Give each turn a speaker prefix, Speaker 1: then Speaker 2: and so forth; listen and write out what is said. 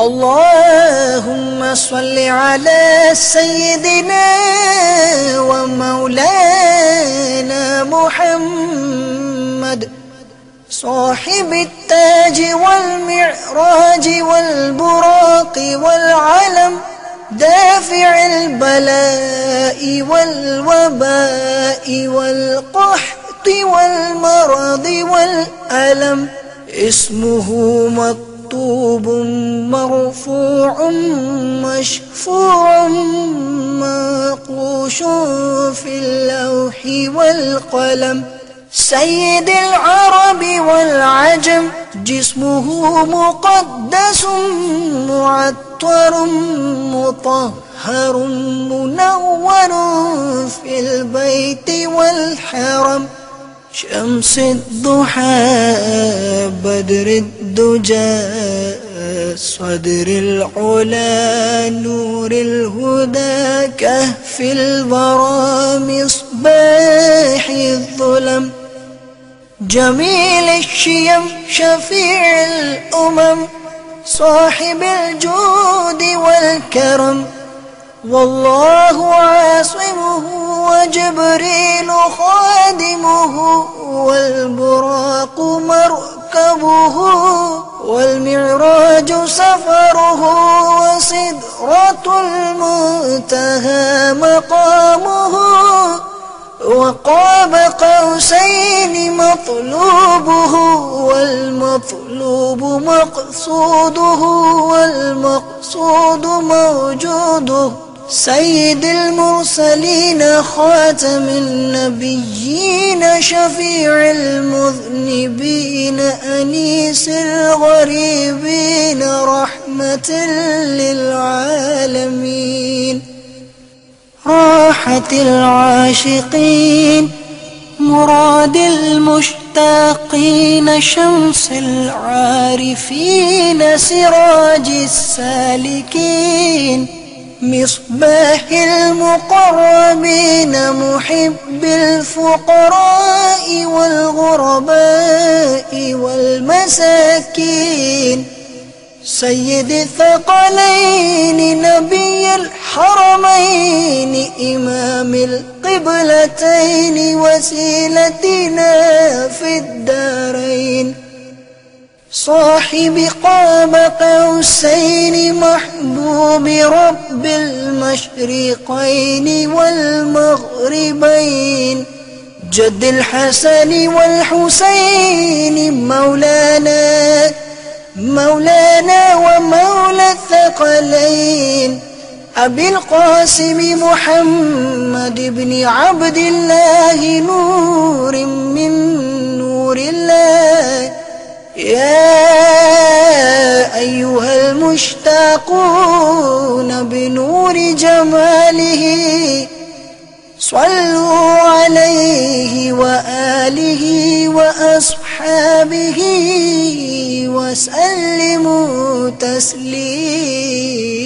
Speaker 1: اللهم صل على سيدنا ومولانا محمد. صاحب التاج والمعراج والبراق والعلم دافع البلاء والوباء والقحط والمرض والألم. اسمه مكتوب مرفوع مشفوع مقوش في اللوح والقلم. سيد العرب والعجم جسمه مقدس معطر مطهر منور في البيت والحرم. شمس الضحى بدر الدجى صدر العلا نور الهدى كهف البرى مصباح الظلم. جميل الشيم شفيع الأمم صاحب الجود والكرم. والله عاصمه وجبريل خادمه والبراق مركبه والمعراج سفره وسدرة المنتهى مقامه وقاب قوسين مطلوبه والمطلوب مقصوده والمقصود موجوده سيد المرسلين خاتم النبيين شفيع المذنبين أنيس الغريبين رحمة للعالمين راحة العاشقين مراد المشتاقين شمس العارفين سراج السالكين. مصباح المقربين محب الفقراء والغرباء والمساكين. سيد الثقلين نبي الحرمين إمام القبلتين وسيلتنا في الدارين صاحب قاب قوسين محبوب رب المشرقين والمغربين جد الحسن والحسين مولانا مولانا ومولى الثقلين. أبي القاسم محمد بن عبد الله نور من نور الله. يا أيها المشتاقون بنور جماله صلوا عليه وآله وأصحابه وسلموا تسليماً.